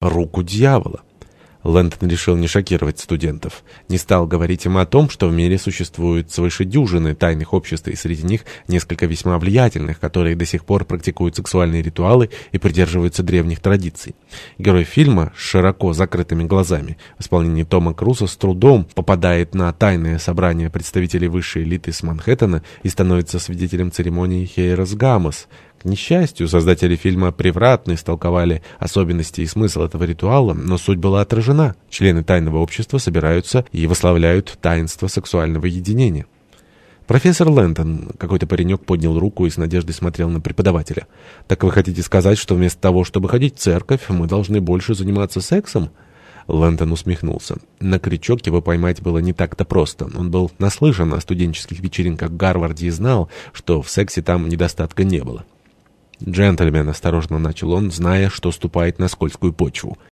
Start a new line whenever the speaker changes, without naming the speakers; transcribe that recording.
руку дьявола. Лэнтон решил не шокировать студентов. Не стал говорить им о том, что в мире существует свыше дюжины тайных обществ, и среди них несколько весьма влиятельных, которые до сих пор практикуют сексуальные ритуалы и придерживаются древних традиций. Герой фильма с широко закрытыми глазами в исполнении Тома Круза с трудом попадает на тайное собрание представителей высшей элиты с Манхэттена и становится свидетелем церемонии Хейрос Гамос, к несчастью, создатели фильма превратно истолковали особенности и смысл этого ритуала, но суть была отражена. Члены тайного общества собираются и восславляют таинство сексуального единения. «Профессор Лэнтон», какой-то паренек поднял руку и с надеждой смотрел на преподавателя. «Так вы хотите сказать, что вместо того, чтобы ходить в церковь, мы должны больше заниматься сексом?» Лэнтон усмехнулся. На крючок его поймать было не так-то просто. Он был наслышан о студенческих вечеринках в Гарварде и знал, что в сексе там недостатка не было. «Джентльмен», — осторожно начал он, зная, что ступает на скользкую почву.